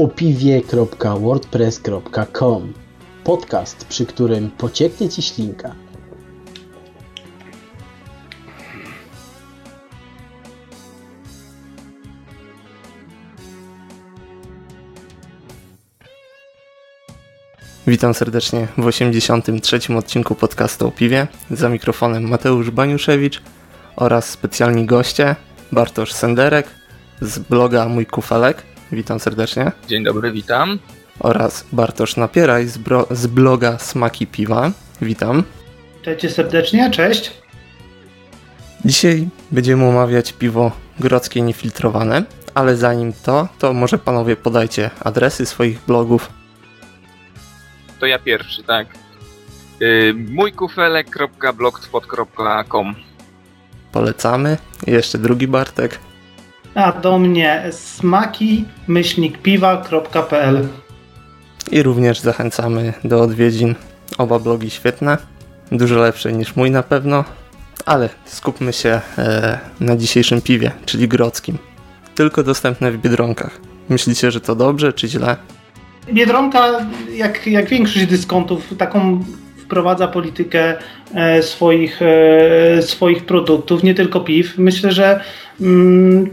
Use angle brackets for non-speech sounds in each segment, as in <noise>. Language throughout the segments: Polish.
opiwie.wordpress.com Podcast, przy którym pocieknie Ci ślinka. Witam serdecznie w 83. odcinku podcastu o piwie. Za mikrofonem Mateusz Baniuszewicz oraz specjalni goście Bartosz Senderek z bloga Mój Kufelek. Witam serdecznie. Dzień dobry, witam. Oraz Bartosz Napieraj z, z bloga Smaki Piwa. Witam. Cześć serdecznie, cześć. Dzisiaj będziemy omawiać piwo grodzkie niefiltrowane, ale zanim to, to może panowie podajcie adresy swoich blogów to ja pierwszy, tak. Yy, mójkufelek.blogspot.com Polecamy. Jeszcze drugi Bartek. A do mnie smaki myślnikpiwa.pl I również zachęcamy do odwiedzin. Oba blogi świetne. Dużo lepsze niż mój na pewno. Ale skupmy się e, na dzisiejszym piwie, czyli grodzkim. Tylko dostępne w Biedronkach. Myślicie, że to dobrze czy źle? Biedronka, jak, jak większość dyskontów, taką wprowadza politykę e, swoich, e, swoich produktów, nie tylko piw. Myślę, że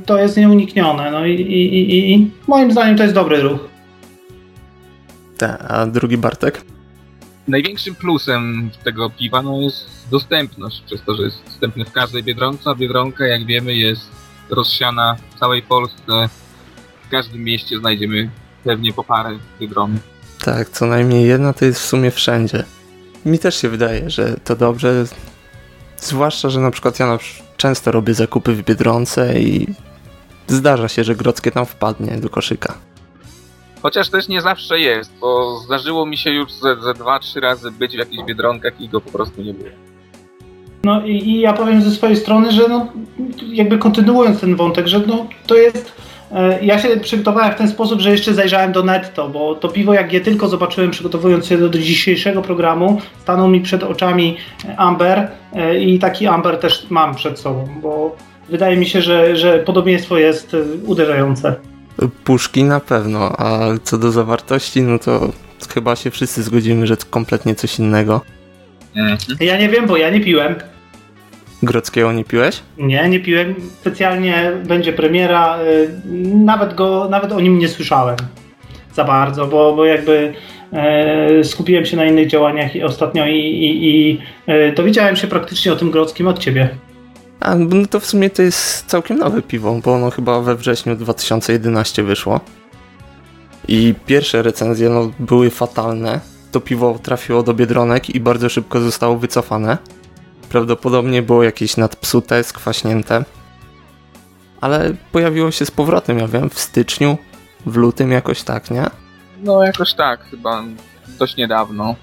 to jest nieuniknione. No i, i, i, i moim zdaniem to jest dobry ruch. Tak, a drugi Bartek? Największym plusem tego piwa no, jest dostępność, przez to, że jest dostępny w każdej Biedronce, a Biedronka, jak wiemy, jest rozsiana w całej Polsce. W każdym mieście znajdziemy pewnie po parę Biedrony. Tak, co najmniej jedna to jest w sumie wszędzie. Mi też się wydaje, że to dobrze. Zwłaszcza, że na przykład ja na często robię zakupy w Biedronce i zdarza się, że Grodzkie tam wpadnie do koszyka. Chociaż też nie zawsze jest, bo zdarzyło mi się już ze, ze dwa, trzy razy być w jakichś Biedronkach i go po prostu nie było. No i, i ja powiem ze swojej strony, że no, jakby kontynuując ten wątek, że no, to jest ja się przygotowałem w ten sposób, że jeszcze zajrzałem do netto, bo to piwo, jak je tylko zobaczyłem, przygotowując się do dzisiejszego programu, stanął mi przed oczami Amber e, i taki Amber też mam przed sobą, bo wydaje mi się, że, że podobieństwo jest e, uderzające. Puszki na pewno, a co do zawartości, no to chyba się wszyscy zgodzimy, że to kompletnie coś innego. Ja nie wiem, bo ja nie piłem. Grodzkiego nie piłeś? Nie, nie piłem. Specjalnie będzie premiera. Y, nawet go, nawet o nim nie słyszałem za bardzo, bo, bo jakby e, skupiłem się na innych działaniach ostatnio i, i, i e, dowiedziałem się praktycznie o tym Grodzkim od ciebie. A, no to w sumie to jest całkiem nowe piwo, bo ono chyba we wrześniu 2011 wyszło. I pierwsze recenzje no, były fatalne. To piwo trafiło do Biedronek i bardzo szybko zostało wycofane. Prawdopodobnie było jakieś nadpsute, skwaśnięte. Ale pojawiło się z powrotem, ja wiem, w styczniu, w lutym jakoś tak, nie? No jakoś tak, chyba dość niedawno.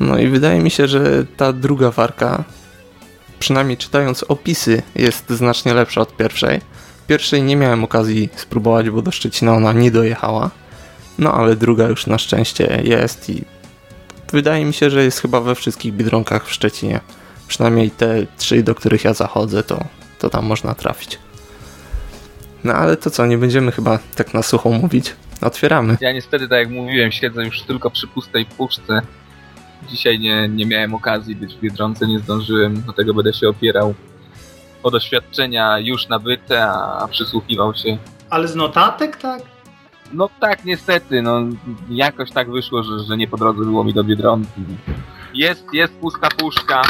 No i wydaje mi się, że ta druga warka, przynajmniej czytając opisy, jest znacznie lepsza od pierwszej. Pierwszej nie miałem okazji spróbować, bo do Szczecina ona nie dojechała. No ale druga już na szczęście jest i wydaje mi się, że jest chyba we wszystkich bidronkach w Szczecinie. Przynajmniej te trzy, do których ja zachodzę, to, to tam można trafić. No ale to co, nie będziemy chyba tak na sucho mówić. Otwieramy. Ja niestety, tak jak mówiłem, siedzę już tylko przy pustej puszce. Dzisiaj nie, nie miałem okazji być w Biedronce, nie zdążyłem, dlatego będę się opierał o doświadczenia już nabyte, a przysłuchiwał się. Ale z notatek, tak? No tak, niestety, no jakoś tak wyszło, że, że nie po drodze było mi do Biedronki. Jest, jest pusta puszka,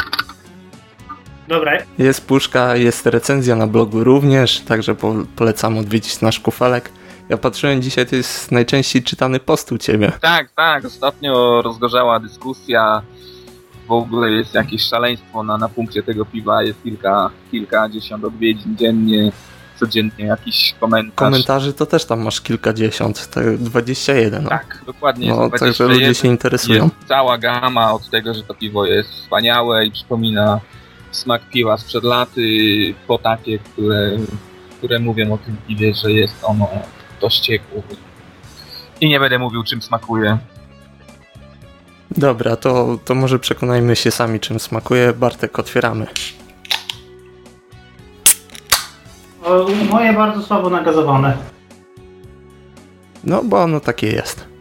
Dobra. Jest puszka, jest recenzja na blogu również, także po, polecam odwiedzić nasz kufelek. Ja patrzyłem dzisiaj, to jest najczęściej czytany post u ciebie. Tak, tak, ostatnio rozgorzała dyskusja. W ogóle jest jakieś szaleństwo na, na punkcie tego piwa. Jest kilka, kilkadziesiąt odwiedzin dziennie, codziennie jakiś komentarz. Komentarzy to też tam masz kilkadziesiąt, tak 21. No. Tak, dokładnie. No, także ludzie się interesują. Jest cała gama od tego, że to piwo jest wspaniałe i przypomina smak piwa sprzed laty, po takie, które, które mówią o tym piwie, że jest ono dość ciekłe. I nie będę mówił, czym smakuje. Dobra, to, to może przekonajmy się sami, czym smakuje. Bartek, otwieramy. O, moje bardzo słabo nagazowane. No bo ono takie jest.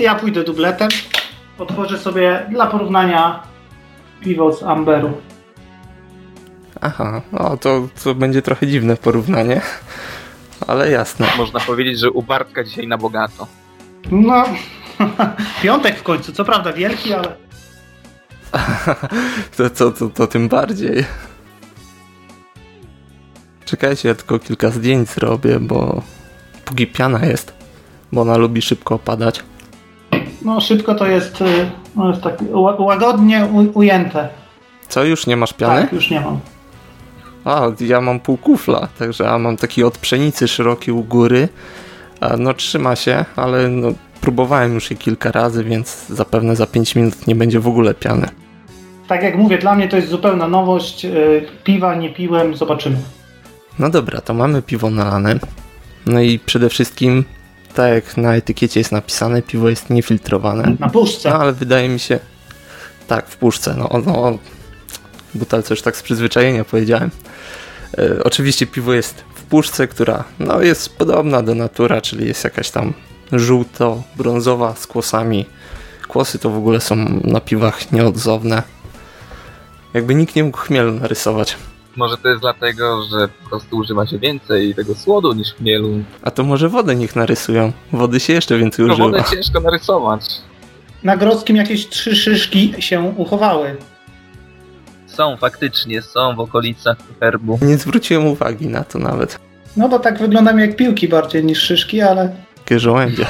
Ja pójdę dubletem. Otworzę sobie dla porównania piwo z Amberu. Aha, no to, to będzie trochę dziwne porównanie, ale jasne. Można powiedzieć, że u Bartka dzisiaj na bogato. No, <laughs> piątek w końcu, co prawda wielki, ale <laughs> to, to, to, to tym bardziej. Czekajcie, ja tylko kilka zdjęć zrobię, bo póki piana jest, bo ona lubi szybko opadać. No szybko to jest, y, no jest tak ła- łagodnie ujęte. Co, już nie masz piany? Tak, już nie mam. A, ja mam pół kufla, także a mam taki od pszenicy szeroki u góry. No trzyma się, ale no, próbowałem już je kilka razy, więc zapewne za 5 minut nie będzie w ogóle piany. Tak jak mówię, dla mnie to jest zupełna nowość. y, Piwa nie piłem, zobaczymy. No dobra, to mamy piwo nalane. No i przede wszystkim, tak jak na etykiecie jest napisane, piwo jest niefiltrowane. Na puszce. No ale wydaje mi się, tak, w puszce, no, no butelce już tak z przyzwyczajenia powiedziałem. E, oczywiście piwo jest w puszce, która no, jest podobna do natura, czyli jest jakaś tam żółto-brązowa z kłosami. Kłosy to w ogóle są na piwach nieodzowne. Jakby nikt nie mógł chmielu narysować. Może to jest dlatego, że po prostu używa się więcej tego słodu niż chmielu. A to może wodę niech narysują. Wody się jeszcze więcej No używa. wodę ciężko narysować. Na Grodzkim jakieś trzy szyszki się uchowały. Są faktycznie, są w okolicach herbu. Nie zwróciłem uwagi na to nawet. No bo tak wyglądają jak piłki bardziej niż szyszki, ale Takie żołędzie.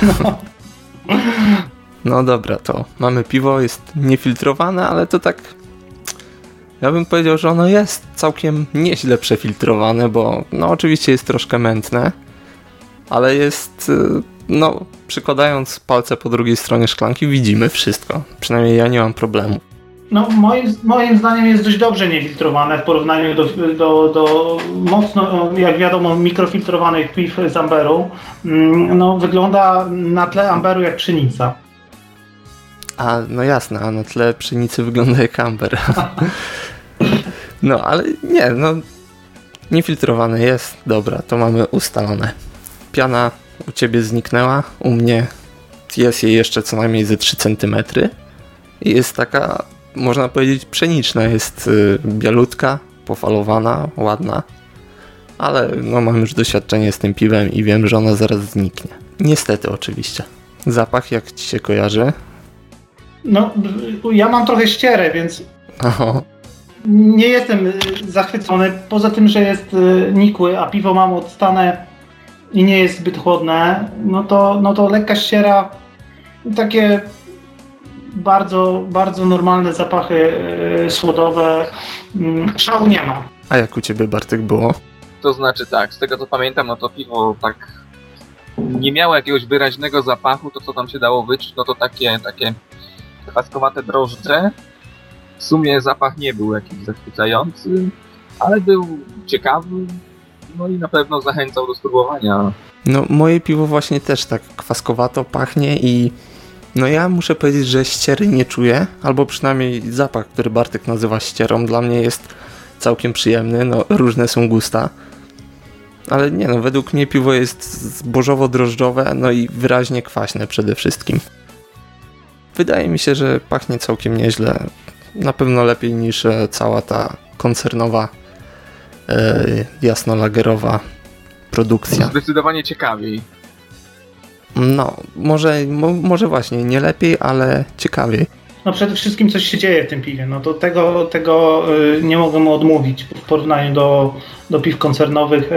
No dobra, to mamy piwo, jest niefiltrowane, ale to tak. Ja bym powiedział, że ono jest całkiem nieźle przefiltrowane, bo no oczywiście jest troszkę mętne, ale jest, y, no, przykładając palce po drugiej stronie szklanki, widzimy wszystko. Przynajmniej ja nie mam problemu. no moim, moim zdaniem jest dość dobrze niefiltrowane w porównaniu do, do, do mocno, jak wiadomo, mikrofiltrowanych piw z Amberu. Mm, No wygląda na tle Amberu jak pszenica. A, no jasne, a na tle pszenicy wygląda jak amber. <laughs> No, ale nie, no, niefiltrowane jest, dobra, to mamy ustalone. Piana u ciebie zniknęła, u mnie jest jej jeszcze co najmniej ze 3 cm i jest taka, można powiedzieć, pszeniczna, jest y, bialutka, pofalowana, ładna, ale no mam już doświadczenie z tym piwem i wiem, że ona zaraz zniknie. Niestety oczywiście. Zapach jak ci się kojarzy? No ja mam trochę ścierę, więc Oho, nie jestem y, zachwycony. Poza tym, że jest y, nikły, a piwo mam odstane i nie jest zbyt chłodne, no to, no to lekka ściera, takie bardzo, bardzo normalne zapachy y, słodowe. Mm, Szału nie ma. a jak u ciebie Bartek było? To znaczy tak, z tego co pamiętam, no to piwo tak nie miało jakiegoś wyraźnego zapachu, to co tam się dało wyczuć, no to takie, takie kwaskowate drożdże. W sumie zapach nie był jakiś zachwycający, ale był ciekawy, no i na pewno zachęcał do spróbowania. No moje piwo właśnie też tak kwaskowato pachnie i no ja muszę powiedzieć, że ściery nie czuję, albo przynajmniej zapach, który Bartek nazywa ścierą, dla mnie jest całkiem przyjemny, no różne są gusta. Ale nie no, według mnie piwo jest zbożowo-drożdżowe, no i wyraźnie kwaśne przede wszystkim. Wydaje mi się, że pachnie całkiem nieźle. Na pewno lepiej niż e, cała ta koncernowa, e, jasnolagerowa produkcja. Zdecydowanie ciekawiej. No, może, mo, może właśnie, nie lepiej, ale ciekawiej. No przede wszystkim coś się dzieje w tym piwie. No to tego, tego y, nie mogę mu odmówić. W porównaniu do, do piw koncernowych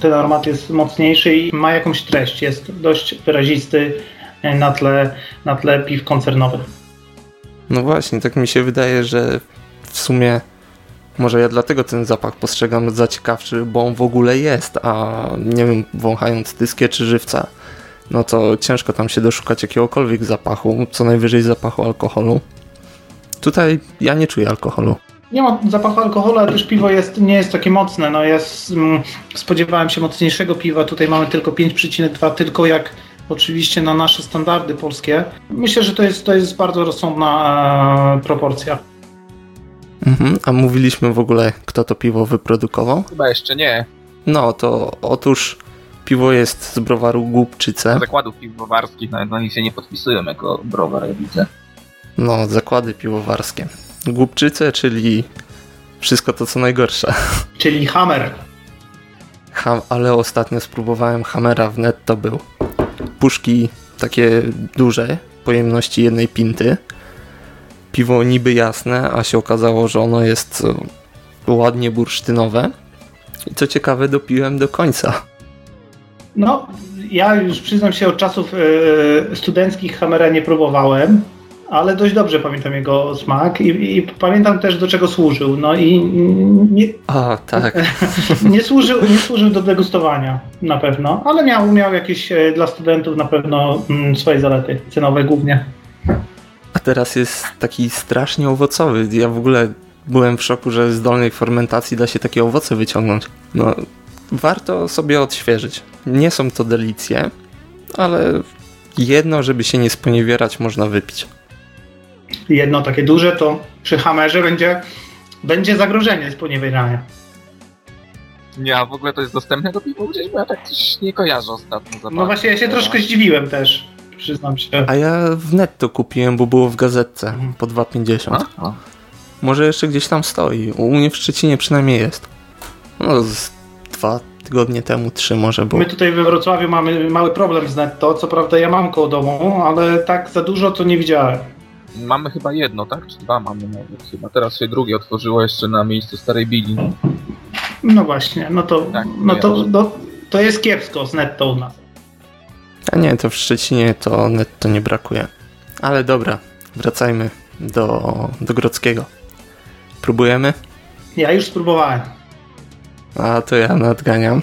ten aromat jest mocniejszy i ma jakąś treść. Jest dość wyrazisty na tle, na tle piw koncernowych. No właśnie, tak mi się wydaje, że w sumie może ja dlatego ten zapach postrzegam za ciekawszy, bo on w ogóle jest, a nie wiem, wąchając dyskie czy żywca, no to ciężko tam się doszukać jakiegokolwiek zapachu, co najwyżej zapachu alkoholu. Tutaj ja nie czuję alkoholu. Nie ma zapachu alkoholu, ale też piwo jest, nie jest takie mocne. No jest, mm, spodziewałem się mocniejszego piwa. Tutaj mamy tylko 5,2, tylko jak oczywiście na nasze standardy polskie. Myślę, że to jest, to jest bardzo rozsądna e, proporcja. Mhm. A mówiliśmy w ogóle, kto to piwo wyprodukował? Chyba jeszcze nie. No to otóż piwo jest z browaru Głupczyce. Zakładów piwowarskich nawet na nich się nie podpisują jako browar, ja widzę. No, zakłady piwowarskie. Głupczyce, czyli wszystko to co najgorsze. Czyli Hammer. Ham, ale ostatnio spróbowałem Hammera w netto był. Puszki takie duże, pojemności jednej pinty. Piwo niby jasne, a się okazało, że ono jest e, ładnie bursztynowe. I co ciekawe, dopiłem do końca. No, ja już przyznam się od czasów e, studenckich Hammera nie próbowałem, ale dość dobrze pamiętam jego smak i, i pamiętam też do czego służył. No i nie, A, tak. <laughs> nie, służył, nie służył do degustowania na pewno, ale miał, miał jakieś e, dla studentów na pewno mm, swoje zalety cenowe głównie. A teraz jest taki strasznie owocowy. Ja w ogóle byłem w szoku, że z dolnej fermentacji da się takie owoce wyciągnąć. No, warto sobie odświeżyć. Nie są to delicje, ale jedno, żeby się nie sponiewierać, można wypić. Jedno takie duże, to przy Hammerze będzie, będzie zagrożenie sponiewierania. Nie, a w ogóle to jest dostępne do piwo gdzieś, bo ja tak coś nie kojarzę ostatnio. za No właśnie, ja się troszkę zdziwiłem też, przyznam się. A ja w netto kupiłem, bo było w gazetce Mhm. po 2,50. A? A. Może jeszcze gdzieś tam stoi. U mnie w Szczecinie przynajmniej jest. No, z dwa tygodnie temu, trzy może było. My tutaj we Wrocławiu mamy mały problem z netto, co prawda ja mam koło domu, ale tak za dużo to nie widziałem. Mamy chyba jedno, tak? Czy dwa mamy nawet chyba. Teraz się drugie otworzyło jeszcze na miejscu Starej Bili. No właśnie, no to, Tak, no to, no, to jest kiepsko z netto u nas. A nie, to w Szczecinie to netto nie brakuje. Ale dobra, wracajmy do, do Grodzkiego. Próbujemy? Ja już spróbowałem. A to ja nadganiam.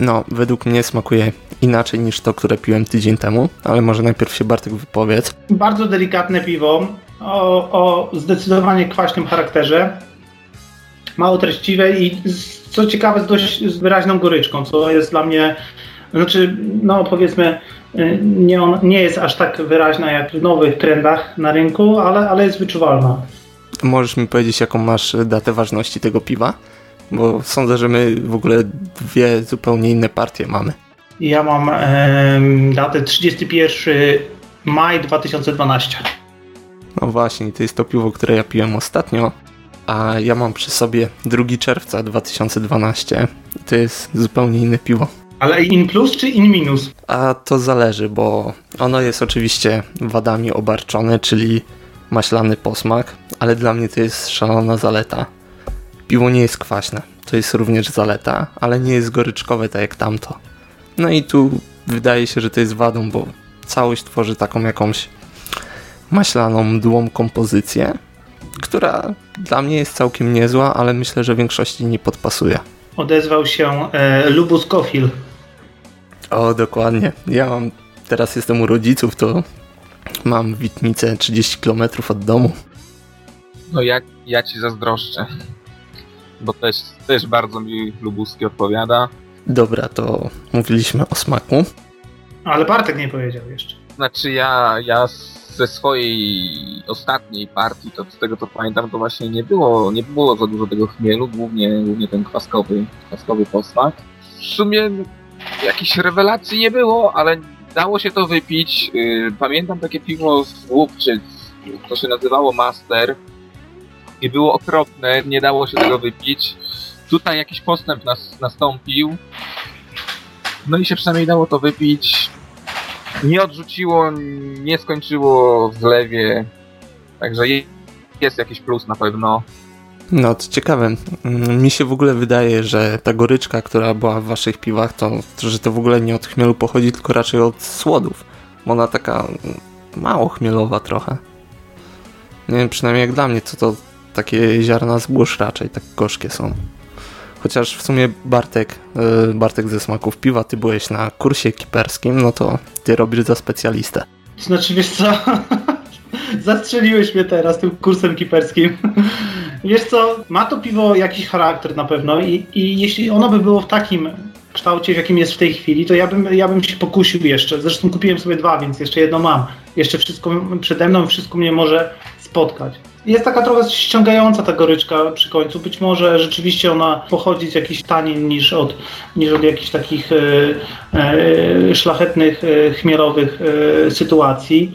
No, według mnie smakuje inaczej niż to, które piłem tydzień temu, ale może najpierw się Bartek wypowiedz. Bardzo delikatne piwo o, o zdecydowanie kwaśnym charakterze. Mało treściwe i co ciekawe z dość z wyraźną goryczką, co jest dla mnie, znaczy no powiedzmy y, nie, on, nie jest aż tak wyraźna jak w nowych trendach na rynku, ale, ale jest wyczuwalna. Możesz mi powiedzieć, jaką masz datę ważności tego piwa? Bo sądzę, że my w ogóle dwie zupełnie inne partie mamy. Ja mam em, datę 31 maj 2012. No właśnie, to jest to piwo, które ja piłem ostatnio, a ja mam przy sobie 2 czerwca 2012. I to jest zupełnie inne piwo. Ale in plus czy in minus? A to zależy, bo ono jest oczywiście wadami obarczone, czyli maślany posmak, ale dla mnie to jest szalona zaleta. Piwo nie jest kwaśne, to jest również zaleta, ale nie jest goryczkowe tak jak tamto. No i tu wydaje się, że to jest wadą, bo całość tworzy taką jakąś maślaną, mdłą kompozycję, która dla mnie jest całkiem niezła, ale myślę, że większości nie podpasuje. Odezwał się e, Lubus Kofil. O, dokładnie. Ja mam, teraz jestem u rodziców, to mam Witnicę 30 km od domu. No jak ja ci zazdroszczę. Bo też, też bardzo mi Lubuski odpowiada. Dobra, to mówiliśmy o smaku. Ale Bartek nie powiedział jeszcze. Znaczy ja, ja ze swojej ostatniej partii, to z tego co pamiętam, to właśnie nie było, nie było za dużo tego chmielu, głównie, głównie ten kwaskowy, kwaskowy posmak. W sumie jakichś rewelacji nie było, ale dało się to wypić. Yy, Pamiętam takie piwo z Łupczyc, to się nazywało Master i było okropne, nie dało się tego wypić. Tutaj jakiś postęp nas, nastąpił. No i się przynajmniej dało to wypić nie odrzuciło, nie skończyło w zlewie. Także je- jest jakiś plus na pewno. No, to ciekawe. Mm, Mi się w ogóle wydaje, że ta goryczka, która była w waszych piwach, to, że to w ogóle nie od chmielu pochodzi, tylko raczej od słodów. Ona taka mało chmielowa trochę. Nie wiem, przynajmniej jak dla mnie, to to takie ziarna zbóż raczej, tak gorzkie są. Chociaż w sumie Bartek, yy, Bartek ze smaków piwa, ty byłeś na kursie kiperskim, no to ty robisz za specjalistę. Znaczy, wiesz co? <laughs> Zastrzeliłeś mnie teraz tym kursem kiperskim. <laughs> Wiesz co? Ma to piwo jakiś charakter na pewno i, i jeśli ono by było w takim kształcie, w jakim jest w tej chwili, to ja bym, ja bym się pokusił jeszcze. Zresztą kupiłem sobie dwa, więc jeszcze jedno mam. Jeszcze wszystko przede mną, wszystko mnie może spotkać. Jest taka trochę ściągająca ta goryczka przy końcu. Być może rzeczywiście ona pochodzi z jakichś tanin niż od, niż od jakichś takich e, e, szlachetnych, e, chmielowych e, sytuacji.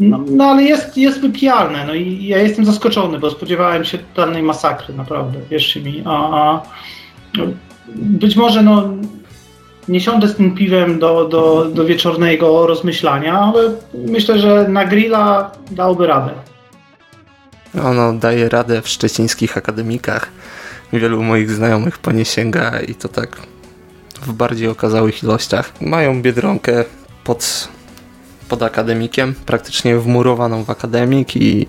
No, no, ale jest, jest wypijalne. No i ja jestem zaskoczony, bo spodziewałem się totalnej masakry, naprawdę, wierzcie mi. A, a być może no, nie siądę z tym piwem do, do, do wieczornego rozmyślania, ale myślę, że na grilla dałoby radę. Ono daje radę w szczecińskich akademikach. Wielu moich znajomych po nie sięga i to tak w bardziej okazałych ilościach. Mają biedronkę pod, pod akademikiem, praktycznie wmurowaną w akademik i,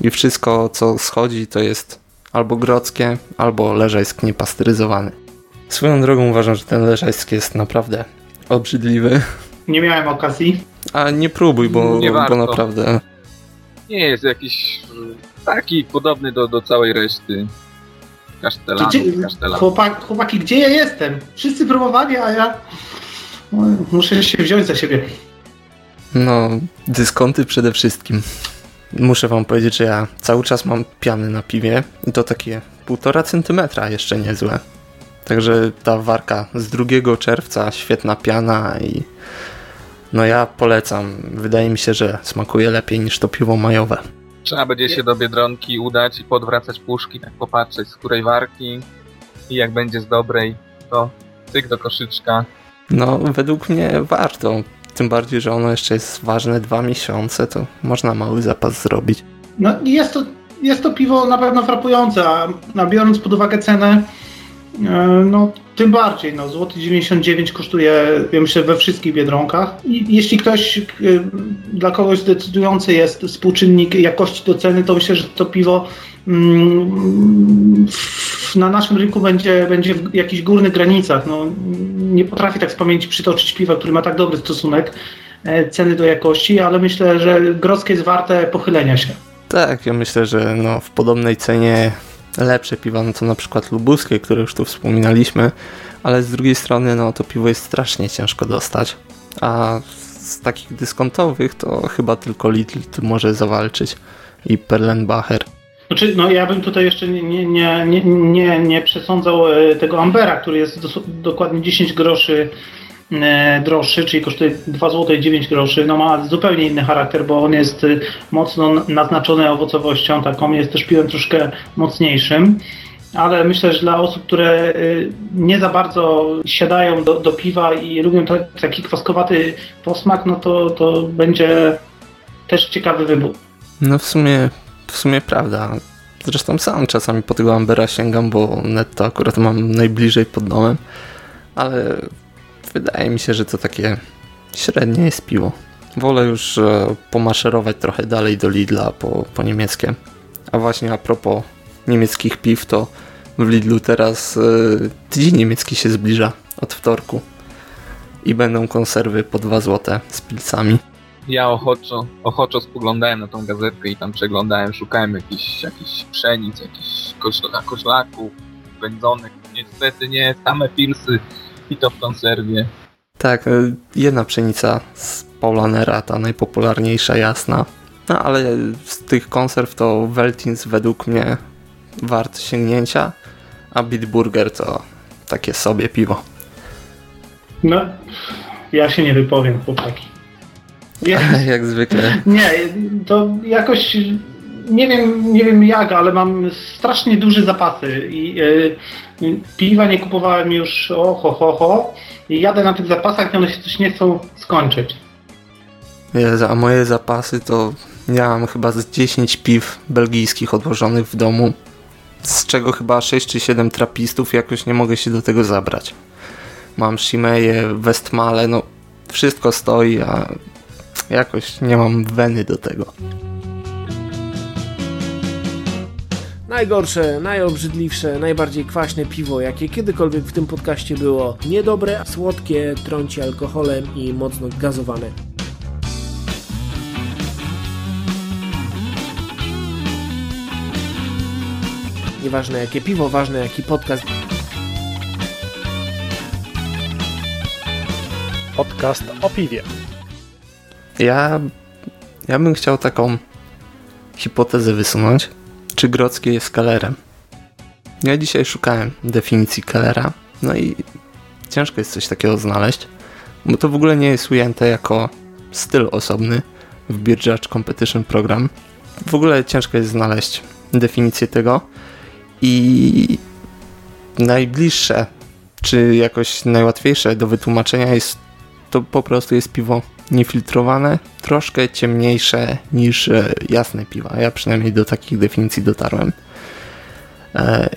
i wszystko co schodzi to jest albo grodzkie, albo leżajsk niepasteryzowany. Swoją drogą uważam, że ten leżajski jest naprawdę obrzydliwy. Nie miałem okazji. A nie próbuj, bo, Nie bo warto. naprawdę Nie jest jakiś taki podobny do, do całej reszty kasztelanów, Gdzie, kasztelanów. chłopak, chłopaki, gdzie ja jestem? Wszyscy próbowali, a ja no, muszę się wziąć za siebie. No, dyskonty przede wszystkim. Muszę wam powiedzieć, że ja cały czas mam piany na piwie i to takie półtora centymetra jeszcze niezłe. Także ta warka z 2 czerwca, świetna piana i no ja polecam. Wydaje mi się, że smakuje lepiej niż to piwo majowe. Trzeba będzie się do Biedronki udać i podwracać puszki, tak popatrzeć z której warki i jak będzie z dobrej, to cyk do koszyczka. No, według mnie warto. Tym bardziej, że ono jeszcze jest ważne dwa miesiące, to można mały zapas zrobić. No i jest to, jest to piwo na pewno frapujące, a, biorąc pod uwagę cenę, no tym bardziej, no złoty 99 kosztuje, ja myślę, we wszystkich biedronkach. I jeśli ktoś, e, dla kogoś decydujący jest współczynnik jakości do ceny, to myślę, że to piwo mm, na naszym rynku będzie, będzie w jakichś górnych granicach. No, nie potrafię tak z pamięci przytoczyć piwa, który ma tak dobry stosunek e, ceny do jakości, ale myślę, że grodzkie jest warte pochylenia się. Tak, ja myślę, że no, w podobnej cenie lepsze piwa, no to na przykład lubuskie, które już tu wspominaliśmy, ale z drugiej strony no to piwo jest strasznie ciężko dostać, a z takich dyskontowych to chyba tylko Lidl może zawalczyć i Perlenbacher. Znaczy, no ja bym tutaj jeszcze nie, nie, nie, nie, nie, przesądzał e, tego Ambera, który jest dokładnie 10 groszy droższy, czyli kosztuje 2 zł 9 groszy. No ma zupełnie inny charakter, bo on jest e, mocno naznaczony owocowością, taką jest też piwem troszkę mocniejszym. Ale myślę, że dla osób, które e, nie za bardzo siadają do, do piwa i lubią ta- taki kwaskowaty posmak, no to, to będzie też ciekawy wybór. No w sumie, w sumie prawda. Zresztą sam czasami po tego Ambera sięgam, bo netto akurat mam najbliżej pod domem, ale wydaje mi się, że to takie średnie jest piwo. Wolę już e, pomaszerować trochę dalej do Lidla po, po niemieckie. A właśnie a propos niemieckich piw, to w Lidlu teraz e, tydzień niemiecki się zbliża od wtorku i będą konserwy po 2 złote z pilcami. Ja ochoczo, ochoczo spoglądałem na tą gazetkę i tam przeglądałem, szukałem jakichś, jakichś pszenic, jakichś koszla, koszlaków, wędzonek. Niestety nie, same pilsy i to w konserwie. Tak, y, jedna pszenica z Paulanera, ta najpopularniejsza, jasna. No ale z tych konserw to Veltins według mnie wart sięgnięcia, a Bitburger to takie sobie piwo. No, ja się nie wypowiem, chłopaki. <laughs> Ja, Jak zwykle. nie, to jakoś nie wiem, nie wiem jak, ale mam strasznie duże zapasy i y, piwa nie kupowałem już o ho, ho, i jadę na tych zapasach i one się coś nie chcą skończyć. Jezu, a moje zapasy to miałam chyba z 10 piw belgijskich odłożonych w domu, z czego chyba 6 czy 7 trapistów, jakoś nie mogę się do tego zabrać. Mam Shimeje, Westmale, no wszystko stoi, a jakoś nie mam weny do tego. Najgorsze, najobrzydliwsze, najbardziej kwaśne piwo, jakie kiedykolwiek w tym podcaście było. Niedobre, słodkie, trąci alkoholem i mocno gazowane. Nieważne jakie piwo, ważne jaki podcast. Podcast o piwie. Ja, ja bym chciał taką hipotezę wysunąć, czy Grodzkie jest kellerem. Ja dzisiaj szukałem definicji kellera, no i ciężko jest coś takiego znaleźć, bo to w ogóle nie jest ujęte jako styl osobny w Beer Competition Program. W ogóle ciężko jest znaleźć definicję tego i najbliższe, czy jakoś najłatwiejsze do wytłumaczenia jest to po prostu jest piwo niefiltrowane, troszkę ciemniejsze niż e, jasne piwa. Ja przynajmniej do takich definicji dotarłem. E,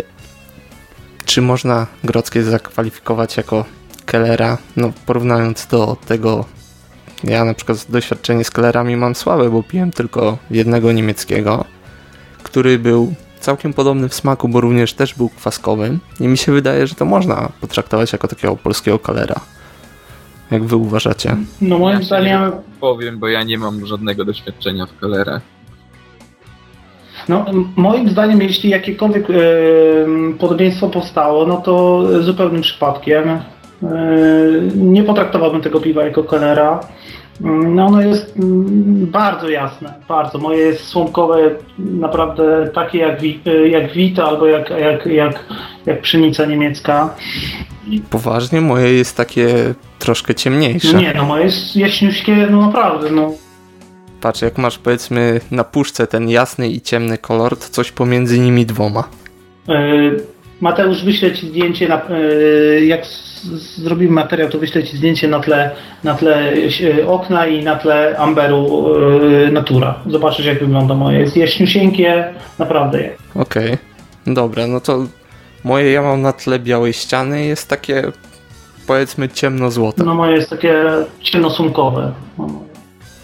czy można Grodzkie zakwalifikować jako Kellera? No, porównując do tego, ja na przykład doświadczenie z Kellerami mam słabe, bo piłem tylko jednego niemieckiego, który był całkiem podobny w smaku, bo również też był kwaskowy i mi się wydaje, że to można potraktować jako takiego polskiego Kellera. Jak wy uważacie? No moim Ja zdaniem, nie powiem, bo ja nie mam żadnego doświadczenia w kellerach. no, moim zdaniem, jeśli jakiekolwiek e, podobieństwo powstało, no to zupełnym przypadkiem. E, nie potraktowałbym tego piwa jako kelera. No ono jest mm, bardzo jasne, bardzo. Moje jest słomkowe, naprawdę takie jak, e, jak Vita albo jak, jak, jak, jak pszenica niemiecka. Poważnie, moje jest takie troszkę ciemniejsze. Nie, no moje jest jaśniuśkie, no naprawdę, no. Patrz, jak masz powiedzmy na puszce ten jasny i ciemny kolor, to coś pomiędzy nimi dwoma. E, Mateusz, wyślę Ci zdjęcie, na, e, jak zrobimy materiał, to wyślę Ci zdjęcie na tle, na tle e, okna i na tle amberu e, natura. Zobaczysz jak wygląda moje. Jest jaśniusieńkie, naprawdę. Okej, dobra, no to moje ja mam na tle białej ściany jest takie powiedzmy ciemno-złote. No moje jest takie ciemnosumkowe. No,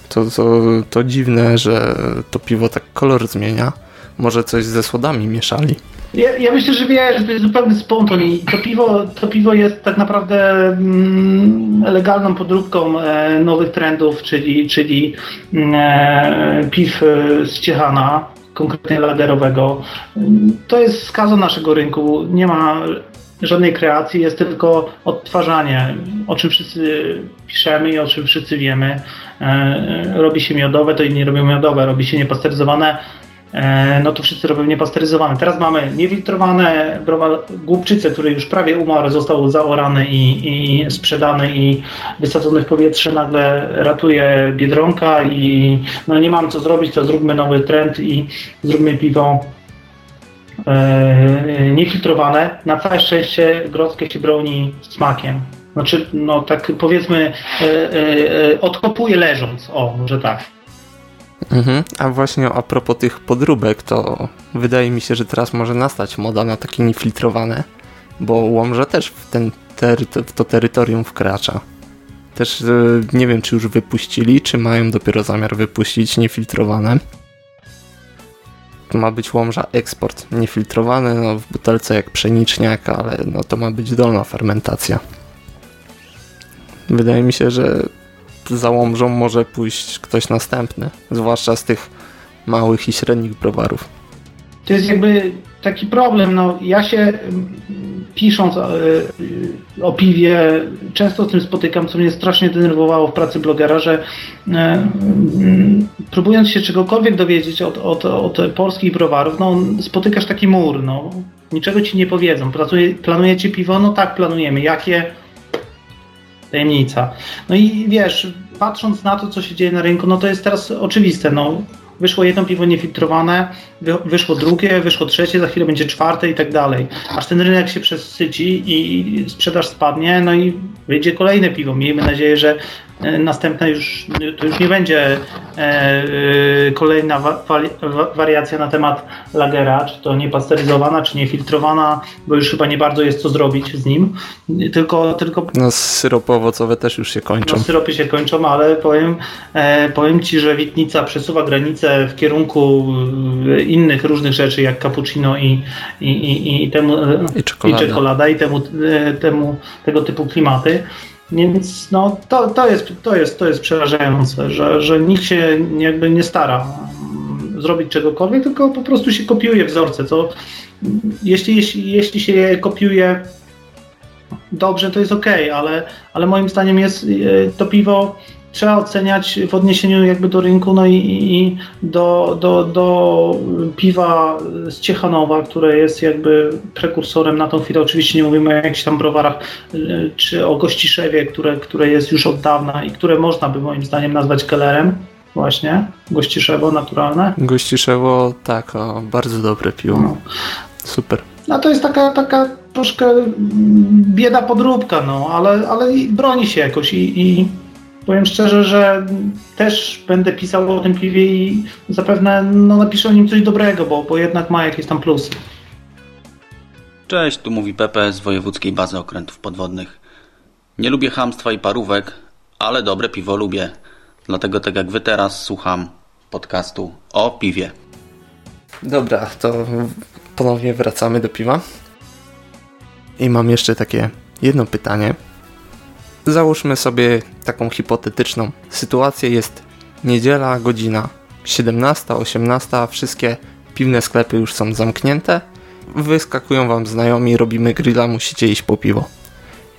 To, to, to dziwne, że to piwo tak kolor zmienia. Może coś ze słodami mieszali. Ja, ja myślę, że wiesz, to jest zupełny spontan i to piwo, to piwo jest tak naprawdę mm, legalną podróbką e, nowych trendów, czyli, czyli mm, e, piw e, z Ciechana, konkretnie lagerowego. Mm, To jest skaza naszego rynku. Nie ma żadnej kreacji, jest tylko odtwarzanie, o czym wszyscy piszemy i o czym wszyscy wiemy. E, robi się miodowe, to inni robią miodowe, robi się niepasteryzowane, no to wszyscy robią niepasteryzowane. Teraz mamy niewiltrowane browar, głupczyce, który już prawie umarł, został zaorany i, i sprzedany i wysadzony w powietrze, nagle ratuje Biedronka i no nie mam co zrobić, to zróbmy nowy trend i zróbmy piwo e, niefiltrowane. Na całe szczęście Grodzkie się broni smakiem. Znaczy, no tak powiedzmy, e, e, e, odkopuje leżąc, o, może tak. Mhm. A właśnie a propos tych podróbek, to wydaje mi się, że teraz może nastać moda na takie niefiltrowane, bo Łomża też w, ten w to terytorium wkracza. Też e, nie wiem, czy już wypuścili, czy mają dopiero zamiar wypuścić niefiltrowane. To ma być Łomża eksport niefiltrowany, no w butelce jak pszeniczniak, ale no to ma być dolna fermentacja. Wydaje mi się, że za Łomżą może pójść ktoś następny, zwłaszcza z tych małych i średnich browarów. To jest jakby taki problem. No, ja się mm, pisząc e, o piwie często z tym spotykam, co mnie strasznie denerwowało w pracy blogera, że e, mm, próbując się czegokolwiek dowiedzieć od, od, od polskich browarów, no, spotykasz taki mur. No, niczego ci nie powiedzą. Pracuje, planujecie piwo? No tak, planujemy. Jakie? Tajemnica. No i wiesz, patrząc na to, co się dzieje na rynku, no to jest teraz oczywiste. No, wyszło jedno piwo niefiltrowane, wy, wyszło drugie, wyszło trzecie, za chwilę będzie czwarte i tak dalej. Aż ten rynek się przesyci i sprzedaż spadnie, no i wyjdzie kolejne piwo. Miejmy nadzieję, że następne już, to już nie będzie e, e, kolejna wa, wali, wa, wariacja na temat lagera, czy to niepasteryzowana, czy niefiltrowana, bo już chyba nie bardzo jest co zrobić z nim, tylko, tylko No syropy owocowe też już się kończą. no, syropy się kończą, ale powiem, e, powiem Ci, że Witnica przesuwa granicę w kierunku e, innych różnych rzeczy, jak cappuccino i, i, i, i, temu, e, I czekolada. i czekolada i temu, e, temu, tego typu klimaty. Więc no, to, to, jest, to, jest, to jest przerażające, że, że nikt się jakby nie stara mm, zrobić czegokolwiek, tylko po prostu się kopiuje wzorce. To, jeśli, jeśli, jeśli się je kopiuje dobrze, to jest ok, ale, ale moim zdaniem jest e, to piwo trzeba oceniać w odniesieniu jakby do rynku, no i, i do, do, do piwa z Ciechanowa, które jest jakby prekursorem na tą chwilę. Oczywiście nie mówimy o jakichś tam browarach, y, czy o Gościszewie, które, które jest już od dawna i które można by moim zdaniem nazwać kellerem. Właśnie, Gościszewo naturalne. Gościszewo, tak, o, bardzo dobre piwo. No. Super. No to jest taka, taka troszkę mm, bieda podróbka, no, ale, ale broni się jakoś i, i powiem szczerze, że też będę pisał o tym piwie i zapewne no, napiszę o nim coś dobrego, bo, bo jednak ma jakieś tam plusy. Cześć, tu mówi Pepe z Wojewódzkiej Bazy Okrętów Podwodnych. Nie lubię hamstwa i parówek, ale dobre piwo lubię. Dlatego tak jak wy teraz słucham podcastu o piwie. Dobra, to ponownie wracamy do piwa. I mam jeszcze takie jedno pytanie. Załóżmy sobie taką hipotetyczną sytuację. Jest niedziela, godzina 17, 18, wszystkie piwne sklepy już są zamknięte. Wyskakują wam znajomi, robimy grilla, musicie iść po piwo.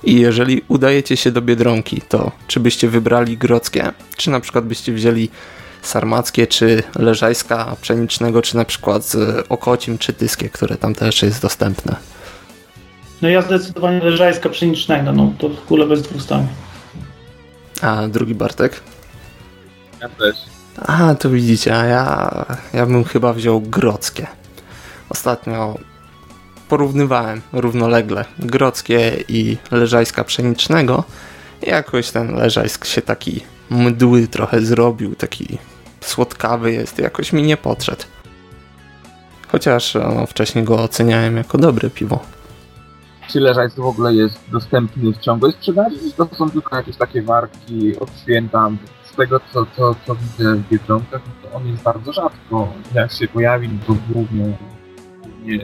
I jeżeli udajecie się do Biedronki, to czy byście wybrali grodzkie, czy na przykład byście wzięli sarmackie, czy leżajska pszenicznego, czy na przykład z okocim, czy tyskie, które tam też jest dostępne. No ja zdecydowanie leżajska pszenicznego, no to w ogóle bez dwóch zdań. A drugi Bartek? Ja też. A, to widzicie, a ja, ja bym chyba wziął grodzkie. Ostatnio porównywałem równolegle grodzkie i leżajska pszenicznego i jakoś ten leżajsk się taki mdły trochę zrobił, taki słodkawy jest, jakoś mi nie podszedł. Chociaż no, wcześniej go oceniałem jako dobre piwo. Czy leżajsk w ogóle jest dostępny w ciągłej sprzedaży? Czy to są tylko jakieś takie warki od święta? Z tego, co, co, co widzę w Biedronkach, to on jest bardzo rzadko. Jak się pojawi, no to głównie, głównie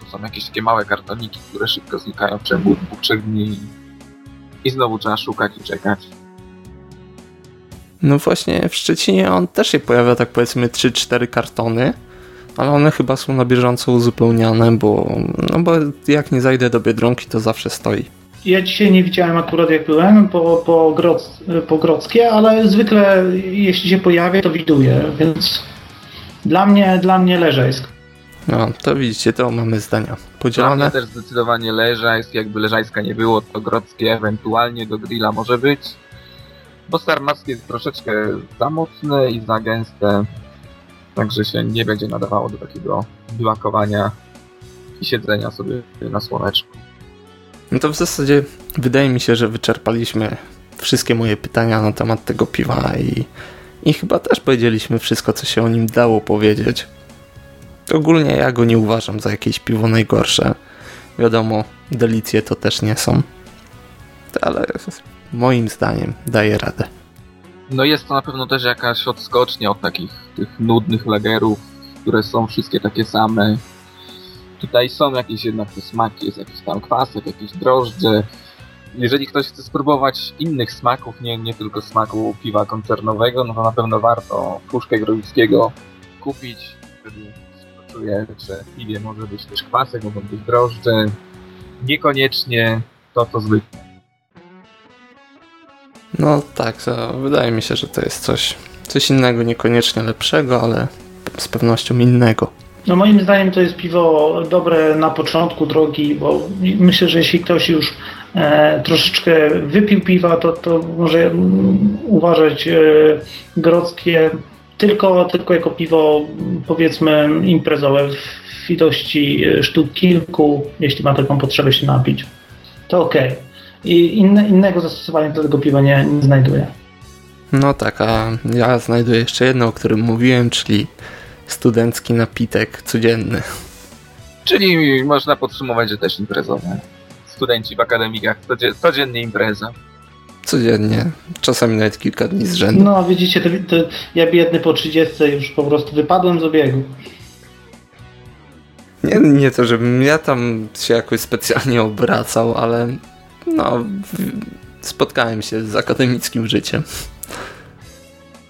to są jakieś takie małe kartoniki, które szybko znikają w ciągu dwóch, trzech dni i znowu trzeba szukać i czekać. No właśnie w Szczecinie on też się pojawia tak powiedzmy 3-4 kartony, ale one chyba są na bieżąco uzupełniane, bo, no bo jak nie zajdę do Biedronki to zawsze stoi. Ja dzisiaj nie widziałem akurat jak byłem po, po, Groc, po Grodzkie, ale zwykle jeśli się pojawia to widuję, więc dla mnie, dla mnie leżajsk. No to widzicie, to mamy zdania Dla mnie podzielone. też zdecydowanie leżajsk, jakby leżajska nie było, to grodzkie ewentualnie do grilla może być. Bo sarmackie jest troszeczkę za mocne i za gęste, także się nie będzie nadawało do takiego biłakowania i siedzenia sobie na słoneczku. No to w zasadzie wydaje mi się, że wyczerpaliśmy wszystkie moje pytania na temat tego piwa i, i chyba też powiedzieliśmy wszystko, co się o nim dało powiedzieć. Ogólnie ja go nie uważam za jakieś piwo najgorsze. Wiadomo, delicje to też nie są. Ale moim zdaniem daje radę. No jest to na pewno też jakaś odskocznia od takich tych nudnych lagerów, które są wszystkie takie same. Tutaj są jakieś jednak te smaki, jest jakiś tam kwasek, jakieś drożdże. Jeżeli ktoś chce spróbować innych smaków, nie, nie tylko smaku piwa koncernowego, no to na pewno warto puszkę grodzkiego kupić. Wtedy czuje, że w piwie może być też kwasek, mogą być drożdże. Niekoniecznie to, co zwykle. No tak, to wydaje mi się, że to jest coś, coś innego, niekoniecznie lepszego, ale z pewnością innego. No moim zdaniem to jest piwo dobre na początku drogi, bo myślę, że jeśli ktoś już e, troszeczkę wypił piwa, to, to może uważać e, grodzkie tylko, tylko jako piwo powiedzmy imprezowe w ilości e, sztuk kilku, jeśli ma taką potrzebę się napić. To okej. I inne, innego zastosowania do tego piwa nie, nie znajduję. No tak, a ja znajduję jeszcze jedno, o którym mówiłem, czyli studencki napitek codzienny. Czyli można podsumować, że też imprezowe. Studenci w akademikach, codzie- codziennie impreza. Codziennie, czasami nawet kilka dni z rzędu. No widzicie, to, to ja biedny po 30 już po prostu wypadłem z obiegu. Nie, nie to, żebym ja tam się jakoś specjalnie obracał, ale no, spotkałem się z akademickim życiem.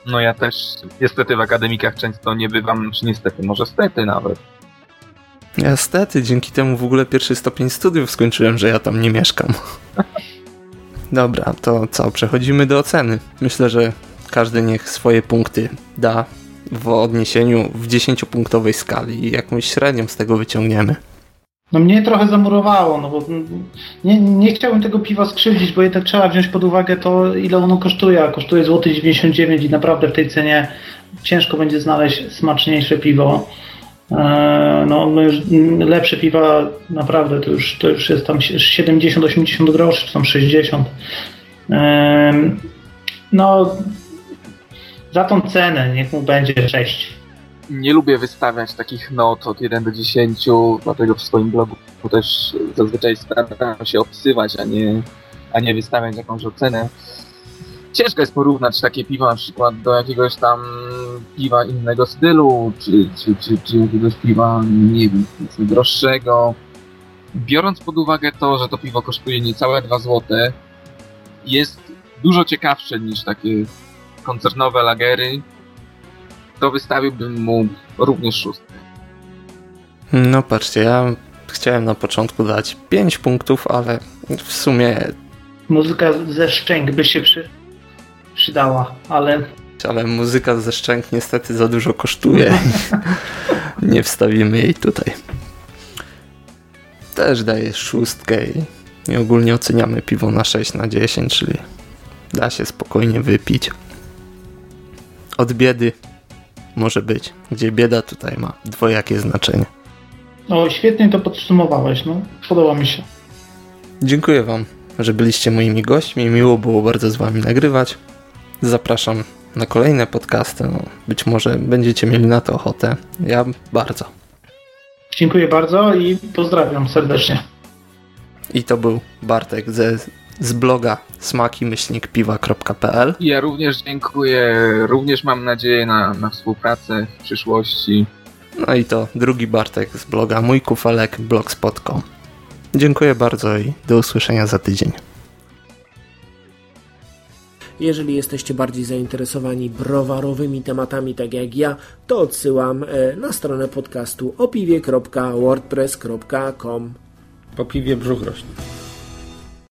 No ja też niestety w akademikach często nie bywam, czy niestety, może stety nawet. Niestety, dzięki temu w ogóle pierwszy stopień studiów skończyłem, że ja tam nie mieszkam. <laughs> Dobra, to co? Przechodzimy do oceny. Myślę, że każdy niech swoje punkty da w odniesieniu w 10-punktowej skali i jakąś średnią z tego wyciągniemy. No mnie trochę zamurowało, no bo nie, nie chciałbym tego piwa skrzywdzić, bo jednak trzeba wziąć pod uwagę to, ile ono kosztuje, a kosztuje złoty 99 i naprawdę w tej cenie ciężko będzie znaleźć smaczniejsze piwo. Eee, no, no już lepsze piwa naprawdę to już, to już jest tam 70-80 groszy, czy tam 60. Eee, no za tą cenę niech mu będzie 6 nie lubię wystawiać takich not od 1 do 10, dlatego w swoim blogu też zazwyczaj staram się opisywać, a nie, a nie wystawiać jakąś ocenę. Ciężko jest porównać takie piwo na przykład do jakiegoś tam piwa innego stylu, czy, czy, czy, czy jakiegoś piwa, nie wiem, droższego. Biorąc pod uwagę to, że to piwo kosztuje niecałe 2 zł, jest dużo ciekawsze niż takie koncernowe lagery, to wystawiłbym mu również szóstkę. No patrzcie, ja chciałem na początku dać 5 punktów, ale w sumie... Muzyka ze szczęk by się przy... przydała, ale... Ale muzyka ze szczęk niestety za dużo kosztuje. <laughs> Nie wstawimy jej tutaj. Też daję szóstkę i, i ogólnie oceniamy piwo na 6 na 10, czyli da się spokojnie wypić. Od biedy może być, gdzie bieda tutaj ma dwojakie znaczenie. No, świetnie to podsumowałeś, no. Podoba mi się. Dziękuję Wam, że byliście moimi gośćmi. Miło było bardzo z Wami nagrywać. Zapraszam na kolejne podcasty. No, być może będziecie mieli na to ochotę. Ja bardzo. Dziękuję bardzo i pozdrawiam serdecznie. I to był Bartek ze z bloga smaki-piwa.pl. Ja również dziękuję, również mam nadzieję na, na współpracę w przyszłości. No i to drugi Bartek z bloga mój kufelek blogspot.com. Dziękuję bardzo i do usłyszenia za tydzień. Jeżeli jesteście bardziej zainteresowani browarowymi tematami, tak jak ja, to odsyłam e, na stronę podcastu opiwie.wordpress.com. Po piwie brzuch rośnie.